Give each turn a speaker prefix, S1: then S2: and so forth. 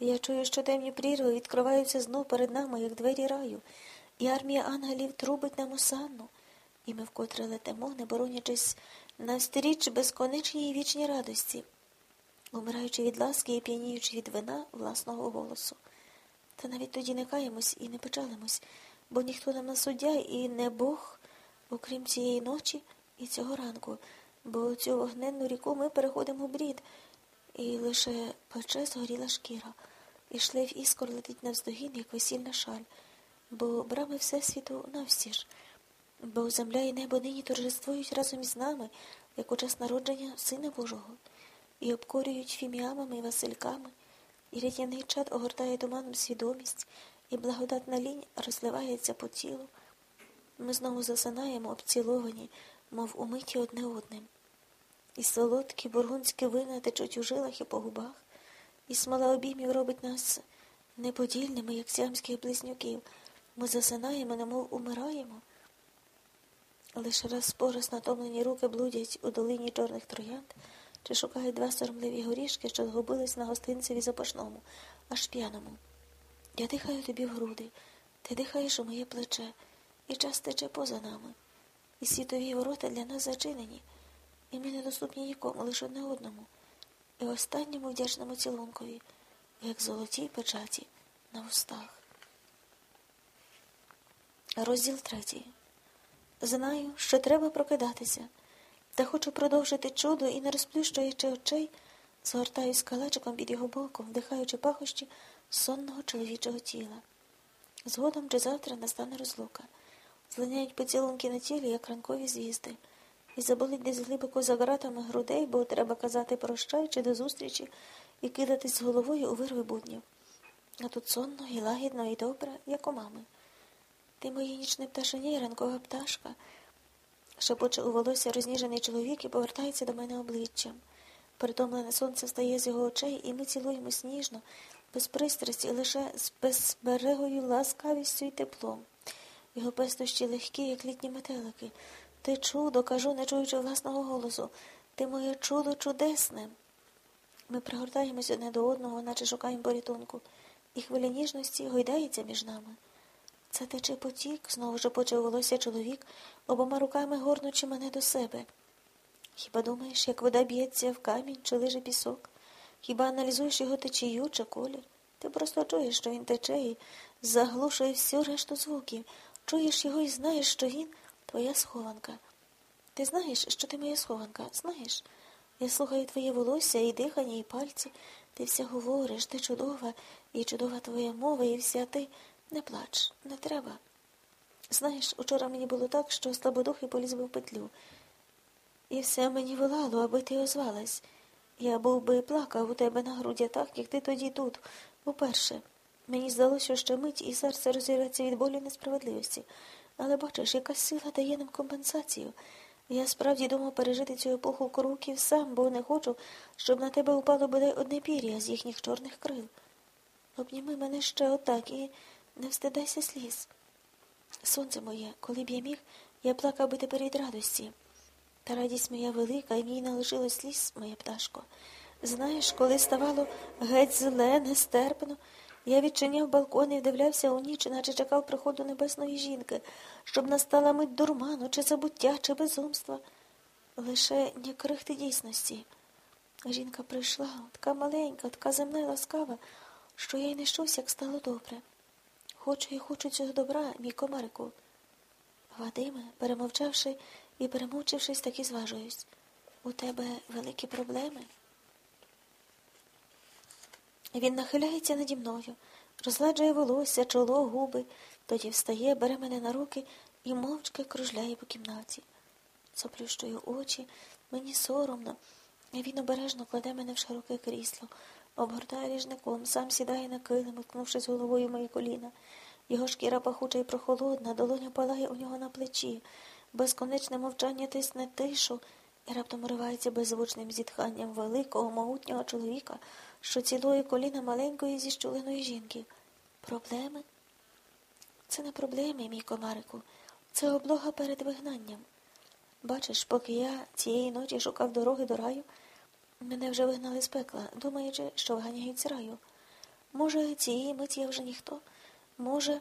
S1: Я чую, що темні прірви відкриваються знов перед нами, як двері раю, і армія ангелів трубить нам осанну, і ми вкотре летимо, не боронячись навстріч безконечній вічній радості, умираючи від ласки і п'яніючи від вина власного голосу. Та навіть тоді не каємось і не печалимось, бо ніхто нам не суддя і не Бог, окрім цієї ночі і цього ранку, бо цю вогненну ріку ми переходимо в брід, і лише пече згоріла шкіра, і шлейф іскор летить навздогін, як весільна шаль, бо брами Всесвіту навстіж, бо земля і небо нині торжествують разом із нами, як у час народження Сина Божого, і обкорюють фіміамами і васильками, і рятяний чад огортає туманом свідомість, і благодатна лінь розливається по тілу. Ми знову засинаємо обціловані, мов умиті одне одним. І солодкі бургундські вина течуть у жилах і по губах, і смола обіймів робить нас неподільними, як сямських близнюків. Ми засинаємо, немов умираємо. Лише раз по раз натомлені руки блудять у долині чорних троянд чи шукають два соромливі горішки, що згубились на гостинцеві запашному, аж п'яному. Я дихаю тобі в груди, ти дихаєш у моє плече, і час тече поза нами, і світові ворота для нас зачинені, і ми недоступні нікому, лише одне одному, і останньому вдячному цілункові, як золотій печаті на устах. Розділ третій. Знаю, що треба прокидатися, та хочу продовжити чудо і, не розплющуючи очей, згортаюсь калачиком під його боком, вдихаючи пахощі сонного чоловічого тіла. Згодом чи завтра настане розлука. Злиняють поцілунки на тілі, як ранкові звізди, і заболить десь глибоко за ґратами грудей, бо треба казати прощай чи до зустрічі і кидатись головою у вирви буднів. А тут сонно і лагідно, і добре, як у мами. Ти моє нічне пташеня і ранкова пташка, шепоче у волосся розніжений чоловік і повертається до мене обличчям. Притомлене сонце встає з його очей, і ми цілуємо сніжно, без пристрасті, лише з безберегою ласкавістю і теплом. Його пестощі легкі, як літні метелики. Ти чудо, кажу, не чуючи власного голосу. Ти моє чудо чудесне. Ми пригортаємось одне до одного, наче шукаємо порятунку, і хвиля ніжності гойдається між нами. Це тече потік, знову ж волосся чоловік, обома руками горнучи мене до себе. Хіба думаєш, як вода б'ється в камінь чи лиже пісок? Хіба аналізуєш його течію чи колір? Ти просто чуєш, що він тече і заглушує всю решту звуків. Чуєш його і знаєш, що він твоя схованка. Ти знаєш, що ти моя схованка? Знаєш? Я слухаю твоє волосся і дихання, і пальці. Ти все говориш, ти чудова, і чудова твоя мова, і вся ти. Не плач, не треба. Знаєш, учора мені було так, що слабодухий поліз би в петлю. І все мені волало, аби ти озвалась. Я був би плакав у тебе на груді так, як ти тоді тут, уперше. Мені здалося, що мить і серце розірветься від болю несправедливості. Але бачиш, якась сила дає нам компенсацію. Я справді думав пережити цю епоху кроків сам, бо не хочу, щоб на тебе упало бодай одне пір'я з їхніх чорних крил. Обніми мене ще отак і не встидайся сліз. Сонце моє, коли б я міг, я плакав би тепер від радості. Та радість моя велика, і не лишилось сліз, моя пташко. Знаєш, коли ставало геть зле, нестерпно, я відчиняв балкон і вдивлявся у ніч, наче чекав приходу небесної жінки, щоб настала мить дурману, чи забуття, чи безумства. Лише ні крихти дійсності. Жінка прийшла, така маленька, така земна й ласкава, що я й не щось, як стало добре. Хочу і хочу цього добра, мій комарику. Вадиме, перемовчавши і перемовчившись, таки зважуюсь. У тебе великі проблеми. Він нахиляється наді мною, розладжує волосся, чоло, губи, тоді встає, бере мене на руки і мовчки кружляє по кімнаті. Заплющую очі, мені соромно, і він обережно кладе мене в широке крісло, обгортає ліжником, сам сідає на килим, уткнувшись головою мої коліна. Його шкіра пахуча і прохолодна, долоня палає у нього на плечі, безконечне мовчання тисне тишу і раптом уривається беззвучним зітханням великого, могутнього чоловіка, що цілує коліна маленької зіщуленої жінки. Проблеми? Це не проблеми, мій комарику, це облога перед вигнанням. Бачиш, поки я цієї ночі шукав дороги до раю, мене вже вигнали з пекла, думаючи, що вганяють з раю. Може, цієї миті я вже ніхто. Може.